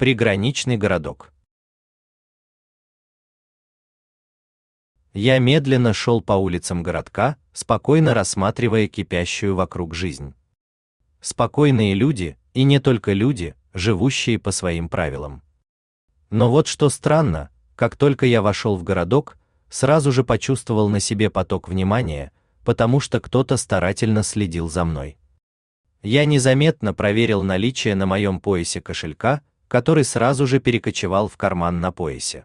Приграничный городок. Я медленно шел по улицам городка, спокойно рассматривая кипящую вокруг жизнь. Спокойные люди, и не только люди, живущие по своим правилам. Но вот что странно, как только я вошел в городок, сразу же почувствовал на себе поток внимания, потому что кто-то старательно следил за мной. Я незаметно проверил наличие на моем поясе кошелька, который сразу же перекочевал в карман на поясе.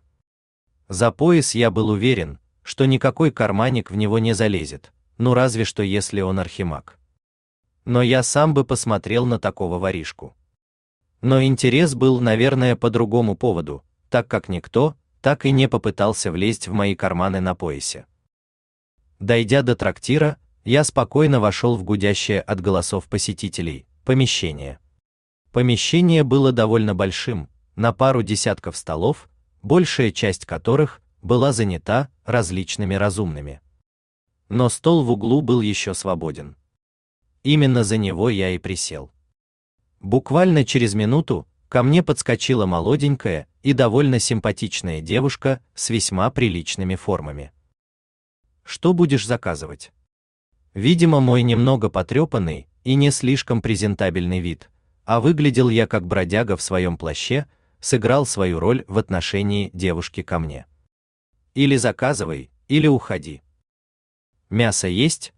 За пояс я был уверен, что никакой карманник в него не залезет, ну разве что если он архимаг. Но я сам бы посмотрел на такого воришку. Но интерес был, наверное, по другому поводу, так как никто так и не попытался влезть в мои карманы на поясе. Дойдя до трактира, я спокойно вошел в гудящее от голосов посетителей помещение. Помещение было довольно большим, на пару десятков столов, большая часть которых была занята различными разумными. Но стол в углу был еще свободен. Именно за него я и присел. Буквально через минуту ко мне подскочила молоденькая и довольно симпатичная девушка с весьма приличными формами. Что будешь заказывать? Видимо, мой немного потрепанный и не слишком презентабельный вид, а выглядел я как бродяга в своем плаще, сыграл свою роль в отношении девушки ко мне. Или заказывай, или уходи. Мясо есть?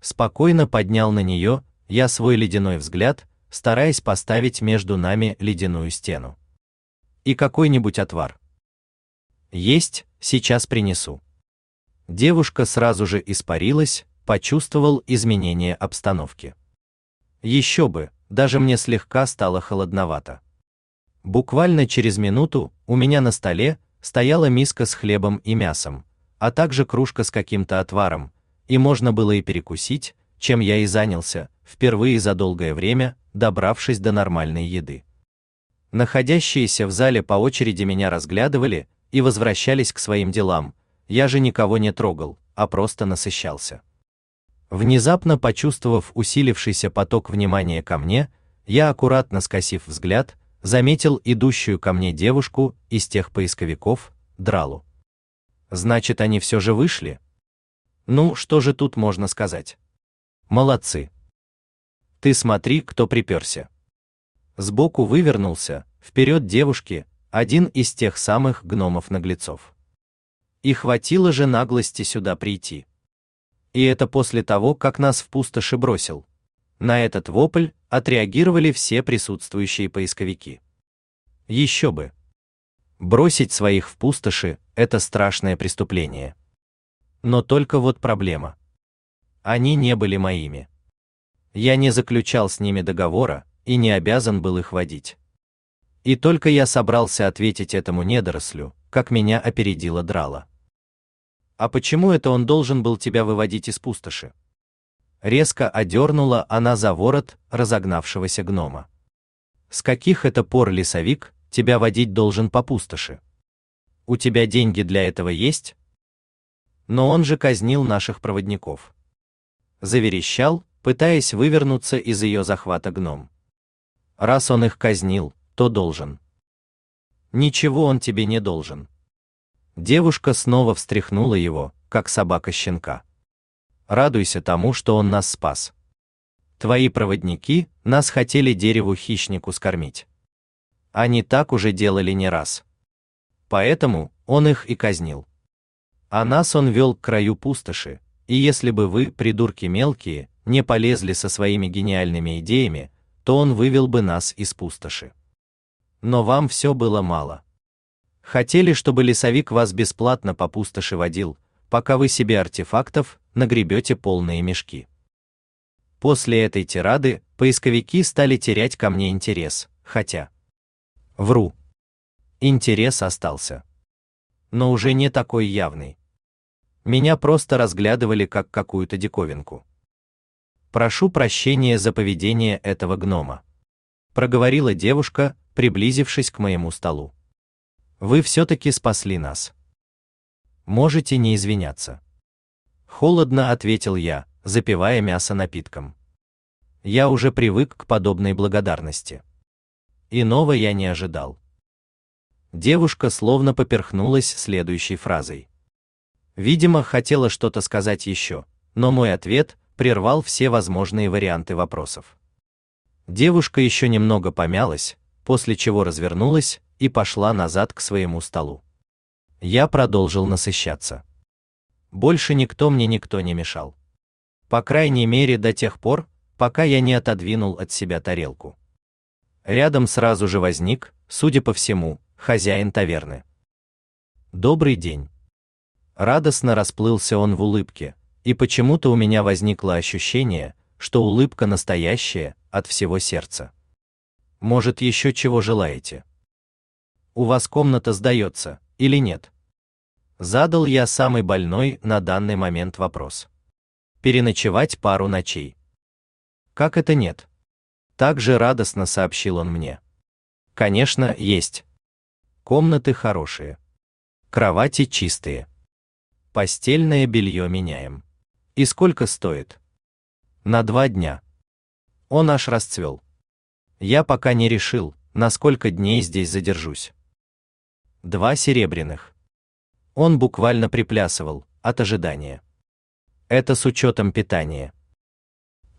Спокойно поднял на нее я свой ледяной взгляд, стараясь поставить между нами ледяную стену. И какой-нибудь отвар. Есть, сейчас принесу. Девушка сразу же испарилась, почувствовал изменение обстановки. Еще бы, даже мне слегка стало холодновато. Буквально через минуту у меня на столе стояла миска с хлебом и мясом, а также кружка с каким-то отваром, и можно было и перекусить, чем я и занялся, впервые за долгое время, добравшись до нормальной еды. Находящиеся в зале по очереди меня разглядывали и возвращались к своим делам. Я же никого не трогал, а просто насыщался. Внезапно почувствовав усилившийся поток внимания ко мне, я аккуратно скосив взгляд, заметил идущую ко мне девушку из тех поисковиков, Дралу. Значит, они все же вышли. Ну, что же тут можно сказать? Молодцы. Ты смотри, кто приперся. Сбоку вывернулся, вперед девушки, один из тех самых гномов-наглецов. И хватило же наглости сюда прийти. И это после того, как нас в пустоши бросил. На этот вопль отреагировали все присутствующие поисковики. Еще бы. Бросить своих в пустоши – это страшное преступление. Но только вот проблема. Они не были моими. Я не заключал с ними договора и не обязан был их водить. И только я собрался ответить этому недорослю, как меня опередила Драла. А почему это он должен был тебя выводить из пустоши? Резко одернула она за ворот разогнавшегося гнома. С каких это пор лесовик тебя водить должен по пустоши? У тебя деньги для этого есть? Но он же казнил наших проводников. Заверещал, пытаясь вывернуться из ее захвата гном. Раз он их казнил, то должен. Ничего он тебе не должен. Девушка снова встряхнула его, как собака щенка. Радуйся тому, что он нас спас. Твои проводники нас хотели дереву хищнику скормить. Они так уже делали не раз. Поэтому он их и казнил. А нас он вел к краю пустоши, и если бы вы, придурки мелкие, не полезли со своими гениальными идеями, то он вывел бы нас из пустоши. Но вам все было мало. Хотели, чтобы лесовик вас бесплатно по пустоши водил, пока вы себе артефактов нагребете полные мешки. После этой тирады поисковики стали терять ко мне интерес, хотя... Вру. Интерес остался. Но уже не такой явный. Меня просто разглядывали как какую-то диковинку. Прошу прощения за поведение этого гнома. Проговорила девушка, приблизившись к моему столу. Вы все-таки спасли нас. Можете не извиняться. Холодно ответил я, запивая мясо напитком. Я уже привык к подобной благодарности. иного я не ожидал. Девушка словно поперхнулась следующей фразой. Видимо, хотела что-то сказать еще, но мой ответ прервал все возможные варианты вопросов. Девушка еще немного помялась, после чего развернулась и пошла назад к своему столу. Я продолжил насыщаться. Больше никто мне никто не мешал. По крайней мере до тех пор, пока я не отодвинул от себя тарелку. Рядом сразу же возник, судя по всему, хозяин таверны. Добрый день. Радостно расплылся он в улыбке, и почему-то у меня возникло ощущение, что улыбка настоящая, от всего сердца. Может, еще чего желаете? У вас комната сдается, или нет? Задал я самый больной на данный момент вопрос. Переночевать пару ночей. Как это нет? Так же радостно сообщил он мне. Конечно, есть. Комнаты хорошие. Кровати чистые. Постельное белье меняем. И сколько стоит? На два дня. Он аж расцвел. Я пока не решил, на сколько дней здесь задержусь. Два серебряных. Он буквально приплясывал от ожидания. Это с учетом питания.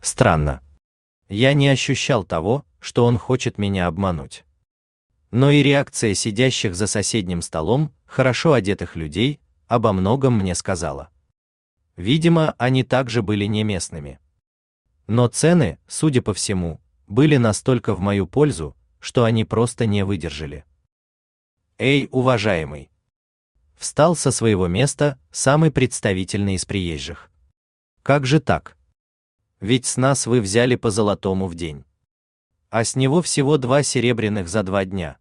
Странно. Я не ощущал того, что он хочет меня обмануть. Но и реакция сидящих за соседним столом, хорошо одетых людей, обо многом мне сказала. Видимо, они также были не местными. Но цены, судя по всему, были настолько в мою пользу, что они просто не выдержали. Эй, уважаемый! Встал со своего места самый представительный из приезжих. Как же так? Ведь с нас вы взяли по золотому в день. А с него всего два серебряных за два дня.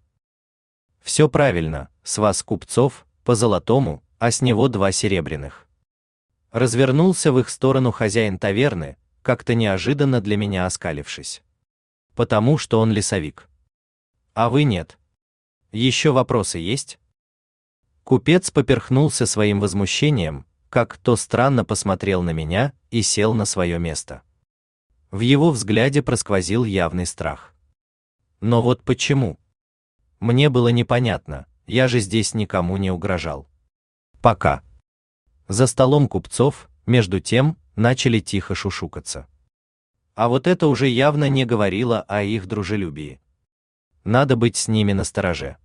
Все правильно, с вас купцов, по золотому, а с него два серебряных. Развернулся в их сторону хозяин таверны, как-то неожиданно для меня оскалившись. Потому что он лесовик. А вы нет. Еще вопросы есть? Купец поперхнулся своим возмущением, как то странно посмотрел на меня и сел на свое место. В его взгляде просквозил явный страх. Но вот почему? Мне было непонятно, я же здесь никому не угрожал. Пока. За столом купцов, между тем, начали тихо шушукаться. А вот это уже явно не говорило о их дружелюбии. Надо быть с ними настороже.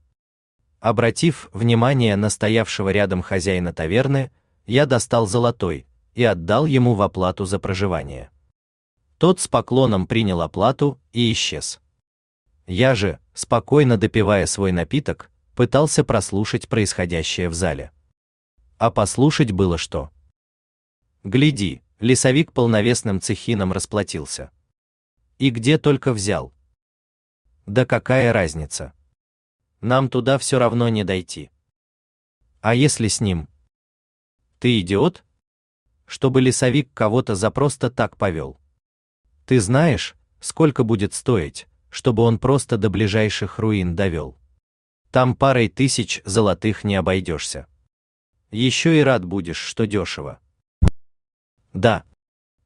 Обратив внимание на стоявшего рядом хозяина таверны, я достал золотой и отдал ему в оплату за проживание. Тот с поклоном принял оплату и исчез. Я же, спокойно допивая свой напиток, пытался прослушать происходящее в зале. А послушать было что. Гляди, лесовик полновесным цехином расплатился. И где только взял. Да какая разница? Нам туда все равно не дойти. А если с ним? Ты идиот? Чтобы лесовик кого-то за просто так повел. Ты знаешь, сколько будет стоить, чтобы он просто до ближайших руин довел? Там парой тысяч золотых не обойдешься. Еще и рад будешь, что дешево. Да.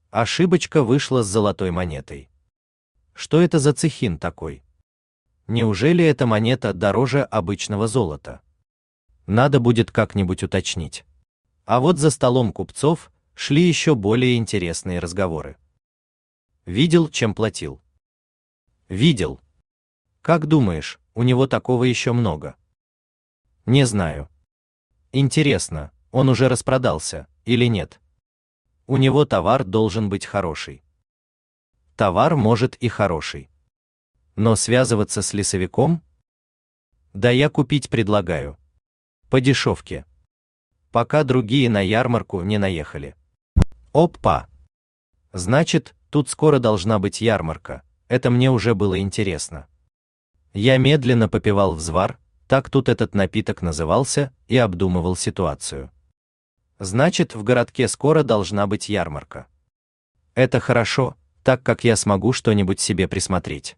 Ошибочка вышла с золотой монетой. Что это за цехин такой? Неужели эта монета дороже обычного золота? Надо будет как-нибудь уточнить. А вот за столом купцов шли еще более интересные разговоры. Видел, чем платил. Видел. Как думаешь, у него такого еще много? Не знаю. Интересно, он уже распродался или нет? У него товар должен быть хороший. Товар может и хороший. Но связываться с лесовиком? Да я купить предлагаю. По дешевке пока другие на ярмарку не наехали. Опа! Значит, тут скоро должна быть ярмарка. Это мне уже было интересно. Я медленно попивал взвар, так тут этот напиток назывался, и обдумывал ситуацию. Значит, в городке скоро должна быть ярмарка. Это хорошо, так как я смогу что-нибудь себе присмотреть.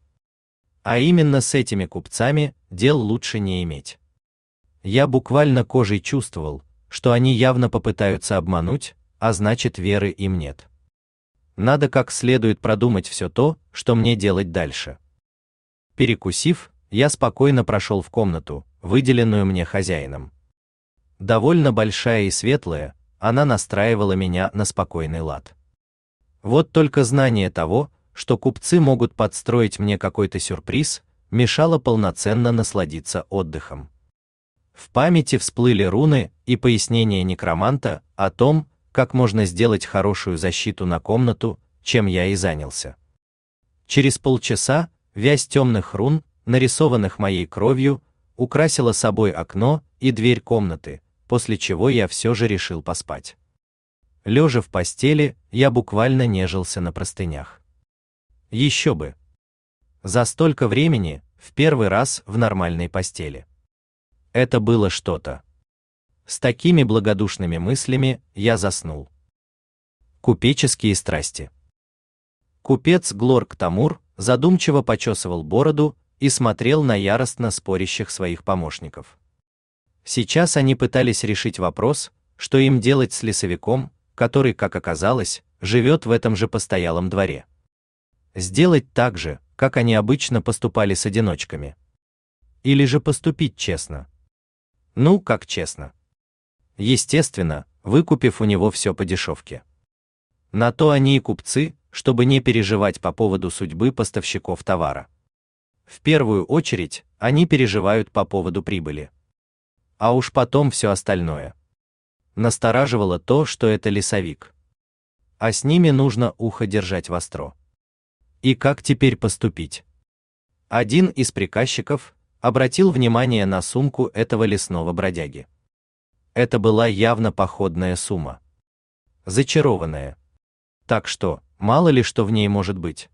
А именно с этими купцами дел лучше не иметь. Я буквально кожей чувствовал, что они явно попытаются обмануть, а значит веры им нет. Надо как следует продумать все то, что мне делать дальше. Перекусив, я спокойно прошел в комнату, выделенную мне хозяином. Довольно большая и светлая, она настраивала меня на спокойный лад. Вот только знание того, что купцы могут подстроить мне какой-то сюрприз, мешало полноценно насладиться отдыхом. В памяти всплыли руны и пояснения некроманта о том, как можно сделать хорошую защиту на комнату, чем я и занялся. Через полчаса вязь темных рун, нарисованных моей кровью, украсила собой окно и дверь комнаты, после чего я все же решил поспать. Лежа в постели, я буквально нежился на простынях. Еще бы. За столько времени, в первый раз в нормальной постели. Это было что-то. С такими благодушными мыслями я заснул. Купеческие страсти. Купец Глорк Тамур задумчиво почесывал бороду и смотрел на яростно спорящих своих помощников. Сейчас они пытались решить вопрос, что им делать с лесовиком, который, как оказалось, живет в этом же постоялом дворе. Сделать так же, как они обычно поступали с одиночками. Или же поступить честно. Ну, как честно. Естественно, выкупив у него все по дешевке. На то они и купцы, чтобы не переживать по поводу судьбы поставщиков товара. В первую очередь, они переживают по поводу прибыли. А уж потом все остальное. Настораживало то, что это лесовик. А с ними нужно ухо держать востро. И как теперь поступить? Один из приказчиков обратил внимание на сумку этого лесного бродяги. Это была явно походная сумма. Зачарованная. Так что, мало ли что в ней может быть.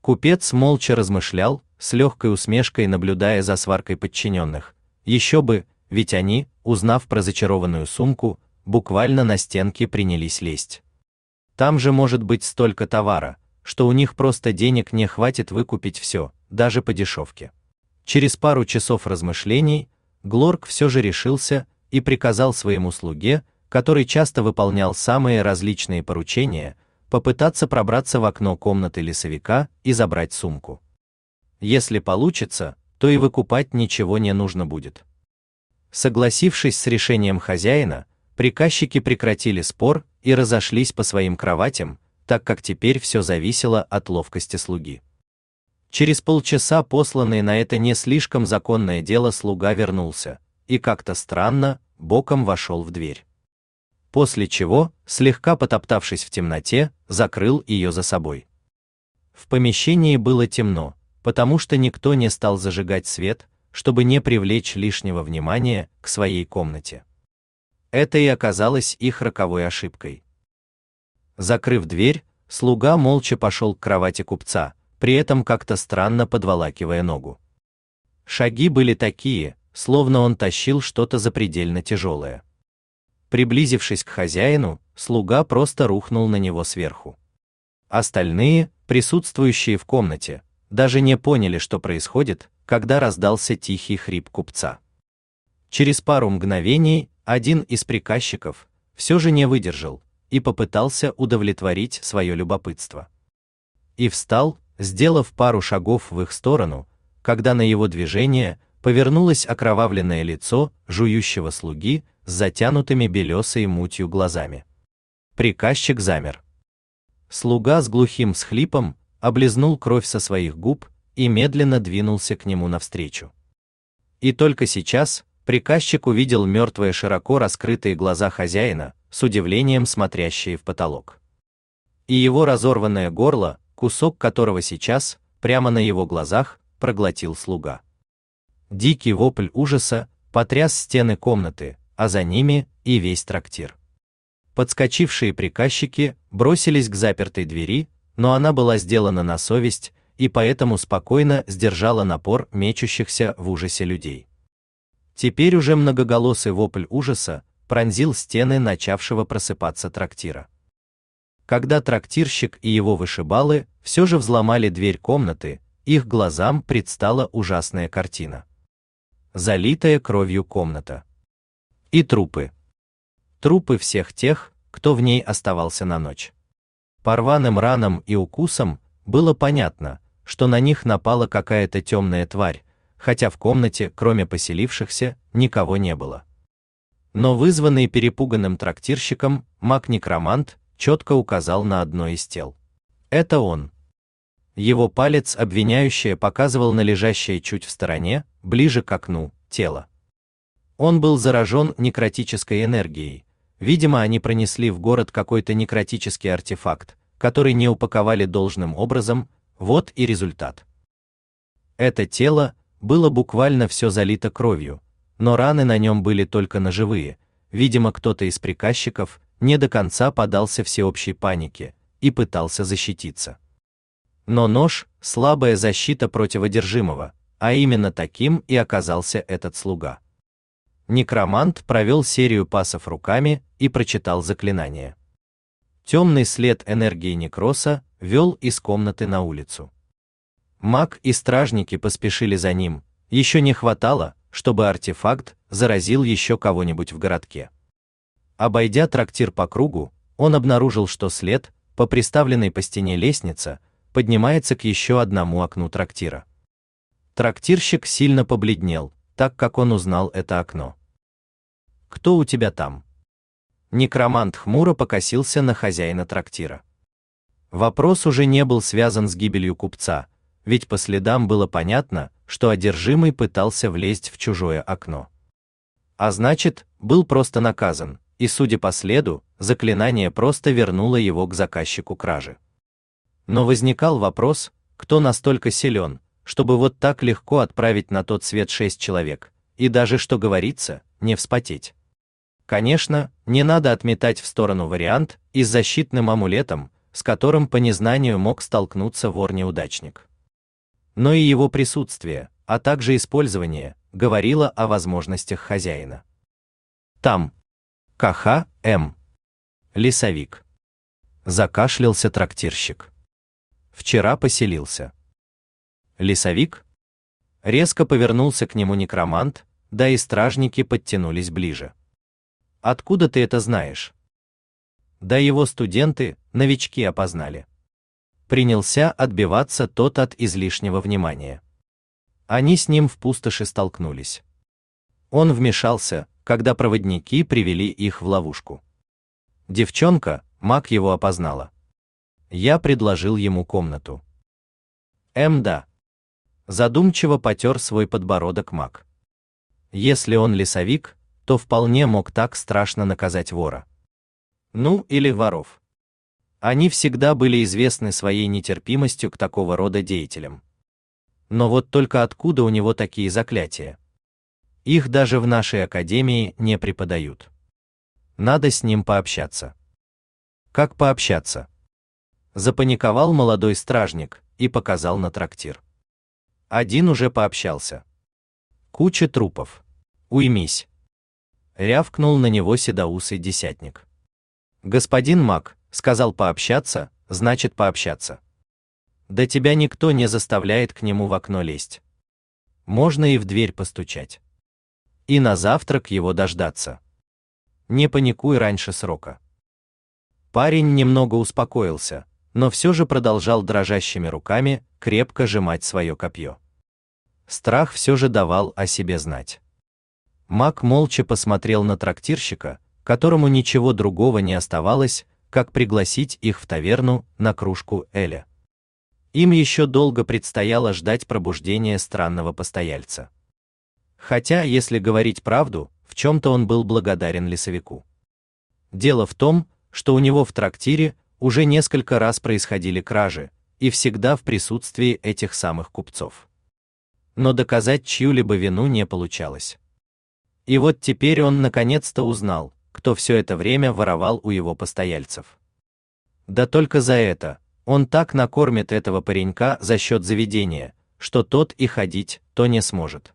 Купец молча размышлял, с легкой усмешкой наблюдая за сваркой подчиненных. Еще бы, ведь они, узнав про зачарованную сумку, буквально на стенке принялись лезть. Там же может быть столько товара, что у них просто денег не хватит выкупить все, даже по дешевке. Через пару часов размышлений Глорк все же решился и приказал своему слуге, который часто выполнял самые различные поручения, попытаться пробраться в окно комнаты лесовика и забрать сумку. Если получится, то и выкупать ничего не нужно будет. Согласившись с решением хозяина, приказчики прекратили спор и разошлись по своим кроватям, так как теперь все зависело от ловкости слуги. Через полчаса посланный на это не слишком законное дело слуга вернулся и как-то странно боком вошел в дверь. После чего, слегка потоптавшись в темноте, закрыл ее за собой. В помещении было темно, потому что никто не стал зажигать свет, чтобы не привлечь лишнего внимания к своей комнате. Это и оказалось их роковой ошибкой. Закрыв дверь, слуга молча пошел к кровати купца, при этом как-то странно подволакивая ногу. Шаги были такие, словно он тащил что-то запредельно тяжелое. Приблизившись к хозяину, слуга просто рухнул на него сверху. Остальные, присутствующие в комнате, даже не поняли, что происходит, когда раздался тихий хрип купца. Через пару мгновений один из приказчиков все же не выдержал и попытался удовлетворить свое любопытство. И встал, сделав пару шагов в их сторону, когда на его движение повернулось окровавленное лицо жующего слуги с затянутыми белесой мутью глазами. Приказчик замер. Слуга с глухим схлипом облизнул кровь со своих губ и медленно двинулся к нему навстречу. И только сейчас приказчик увидел мертвые широко раскрытые глаза хозяина, с удивлением смотрящие в потолок. И его разорванное горло, кусок которого сейчас, прямо на его глазах, проглотил слуга. Дикий вопль ужаса потряс стены комнаты, а за ними и весь трактир. Подскочившие приказчики бросились к запертой двери, но она была сделана на совесть и поэтому спокойно сдержала напор мечущихся в ужасе людей. Теперь уже многоголосый вопль ужаса пронзил стены начавшего просыпаться трактира. Когда трактирщик и его вышибалы все же взломали дверь комнаты, их глазам предстала ужасная картина. Залитая кровью комната. И трупы. Трупы всех тех, кто в ней оставался на ночь. По рваным ранам и укусам было понятно, что на них напала какая-то темная тварь, хотя в комнате, кроме поселившихся, никого не было. Но вызванный перепуганным трактирщиком, маг-некромант четко указал на одно из тел. Это он. Его палец обвиняющее показывал на лежащее чуть в стороне, ближе к окну, тело. Он был заражен некротической энергией. Видимо, они пронесли в город какой-то некротический артефакт, который не упаковали должным образом, вот и результат. Это тело было буквально все залито кровью, но раны на нем были только ножевые. Видимо, кто-то из приказчиков не до конца подался всеобщей панике и пытался защититься. Но нож слабая защита против одержимого, а именно таким и оказался этот слуга. Некромант провел серию пасов руками и прочитал заклинание. Темный след энергии некроса вел из комнаты на улицу. Маг и стражники поспешили за ним. Еще не хватало, чтобы артефакт заразил еще кого-нибудь в городке. Обойдя трактир по кругу, он обнаружил, что след по приставленной по стене лестнице поднимается к еще одному окну трактира. Трактирщик сильно побледнел, так как он узнал это окно. Кто у тебя там? Некромант хмуро покосился на хозяина трактира. Вопрос уже не был связан с гибелью купца, ведь по следам было понятно, что одержимый пытался влезть в чужое окно. А значит, был просто наказан, и судя по следу, заклинание просто вернуло его к заказчику кражи. Но возникал вопрос, кто настолько силен, чтобы вот так легко отправить на тот свет шесть человек, и даже, что говорится, не вспотеть. Конечно, не надо отметать в сторону вариант и с защитным амулетом, с которым по незнанию мог столкнуться вор-неудачник. Но и его присутствие, а также использование, говорило о возможностях хозяина. Там. КХ М. Лесовик. Закашлялся трактирщик. Вчера поселился. Лесовик? Резко повернулся к нему некромант, да и стражники подтянулись ближе. Откуда ты это знаешь? Да его студенты, новички опознали. Принялся отбиваться тот от излишнего внимания. Они с ним в пустоши столкнулись. Он вмешался, когда проводники привели их в ловушку. Девчонка, маг его опознала. Я предложил ему комнату. М да задумчиво потер свой подбородок маг. Если он лесовик, то вполне мог так страшно наказать вора. Ну, или воров. Они всегда были известны своей нетерпимостью к такого рода деятелям. Но вот только откуда у него такие заклятия? Их даже в нашей академии не преподают. Надо с ним пообщаться. Как пообщаться? Запаниковал молодой стражник и показал на трактир. Один уже пообщался. Куча трупов. Уймись. Рявкнул на него седоусый десятник. Господин Мак, сказал пообщаться, значит пообщаться. Да тебя никто не заставляет к нему в окно лезть. Можно и в дверь постучать. И на завтрак его дождаться. Не паникуй раньше срока. Парень немного успокоился, но все же продолжал дрожащими руками крепко сжимать свое копье. Страх все же давал о себе знать. Мак молча посмотрел на трактирщика, которому ничего другого не оставалось, как пригласить их в таверну на кружку эля. Им еще долго предстояло ждать пробуждения странного постояльца. Хотя, если говорить правду, в чем-то он был благодарен лесовику. Дело в том, что у него в трактире уже несколько раз происходили кражи, и всегда в присутствии этих самых купцов. Но доказать чью-либо вину не получалось. И вот теперь он наконец-то узнал, кто все это время воровал у его постояльцев. Да только за это он так накормит этого паренька за счет заведения, что тот и ходить то не сможет.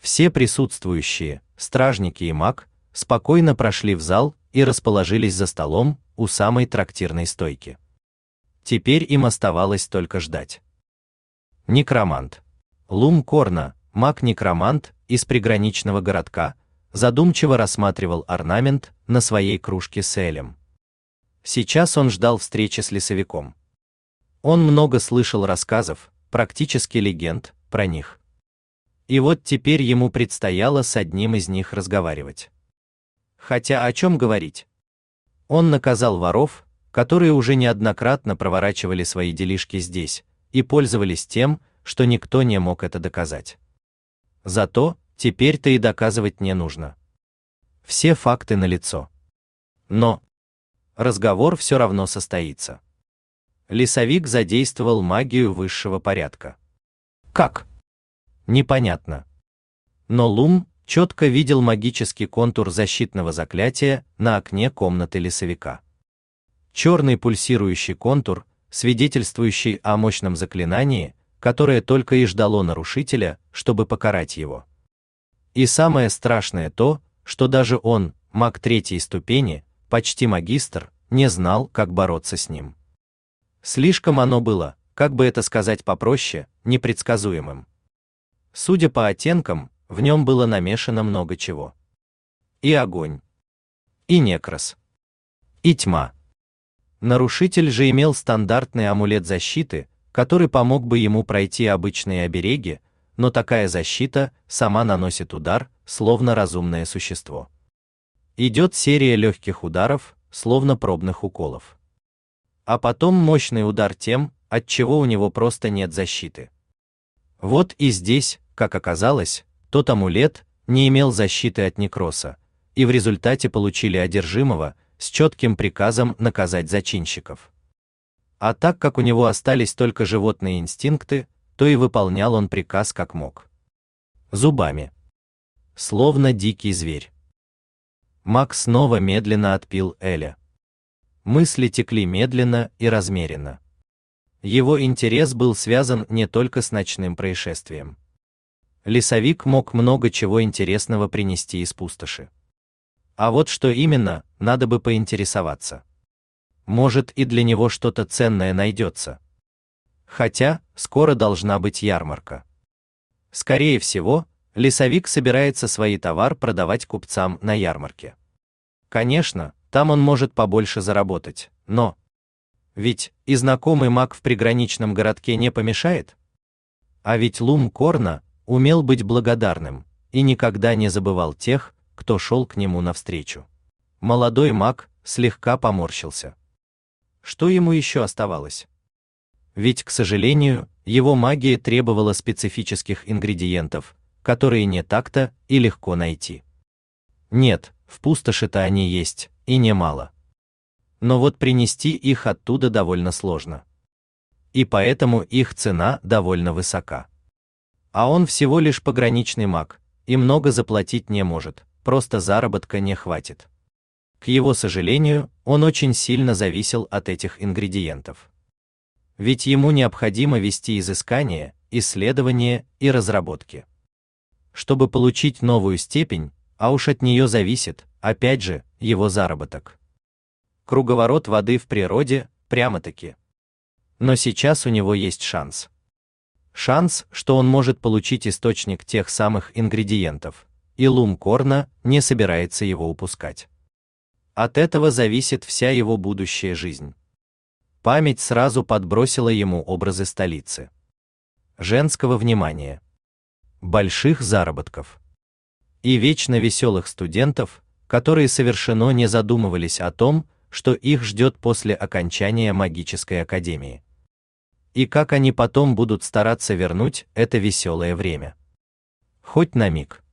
Все присутствующие, стражники и маг, спокойно прошли в зал и расположились за столом, у самой трактирной стойки. Теперь им оставалось только ждать. Некромант. Лум Корна, маг-некромант из приграничного городка, задумчиво рассматривал орнамент на своей кружке с элем. Сейчас он ждал встречи с лесовиком. Он много слышал рассказов, практически легенд, про них. и вот теперь ему предстояло с одним из них разговаривать. Хотя о чем говорить? Он наказал воров, которые уже неоднократно проворачивали свои делишки здесь и пользовались тем, что никто не мог это доказать. Зато теперь-то и доказывать не нужно. Все факты налицо. Но разговор все равно состоится. Лесовик задействовал магию высшего порядка. Как? Непонятно. Но Лум четко видел магический контур защитного заклятия на окне комнаты лесовика. Черный пульсирующий контур, свидетельствующий о мощном заклинании, которое только и ждало нарушителя, чтобы покарать его. И самое страшное то, что даже он, маг третьей ступени, почти магистр, не знал, как бороться с ним. Слишком оно было, как бы это сказать попроще, непредсказуемым. Судя по оттенкам, в нем было намешано много чего. И огонь, и некрас, и тьма. Нарушитель же имел стандартный амулет защиты, который помог бы ему пройти обычные обереги, но такая защита сама наносит удар, словно разумное существо. Идет серия легких ударов, словно пробных уколов. А потом мощный удар тем, от чего у него просто нет защиты. Вот и здесь, как оказалось, тот амулет не имел защиты от некроса, и в результате получили одержимого с четким приказом наказать зачинщиков. А так как у него остались только животные инстинкты, то и выполнял он приказ как мог. Зубами. Словно дикий зверь. Макс снова медленно отпил Эля. Мысли текли медленно и размеренно. Его интерес был связан не только с ночным происшествием. Лесовик мог много чего интересного принести из пустоши. А вот что именно, надо бы поинтересоваться. Может и для него что-то ценное найдется. Хотя, скоро должна быть ярмарка. Скорее всего, лесовик собирается свои товар продавать купцам на ярмарке. Конечно, там он может побольше заработать, но... Ведь и знакомый маг в приграничном городке не помешает? А ведь Лум Корна умел быть благодарным и никогда не забывал тех, кто шел к нему навстречу. Молодой маг слегка поморщился. Что ему еще оставалось? Ведь, к сожалению, его магия требовала специфических ингредиентов, которые не так-то и легко найти. Нет, в пустоши-то они есть, и немало. Но вот принести их оттуда довольно сложно. И поэтому их цена довольно высока. А он всего лишь пограничный маг, и много заплатить не может, просто заработка не хватит. К его сожалению, он очень сильно зависел от этих ингредиентов. Ведь ему необходимо вести изыскания, исследования и разработки. Чтобы получить новую степень, а уж от нее зависит, опять же, его заработок. Круговорот воды в природе, прямо-таки. Но сейчас у него есть шанс. Шанс, что он может получить источник тех самых ингредиентов, и Лум Корна не собирается его упускать. От этого зависит вся его будущая жизнь. Память сразу подбросила ему образы столицы. Женского внимания. Больших заработков. И вечно веселых студентов, которые совершенно не задумывались о том, что их ждет после окончания магической академии и как они потом будут стараться вернуть это веселое время. Хоть на миг.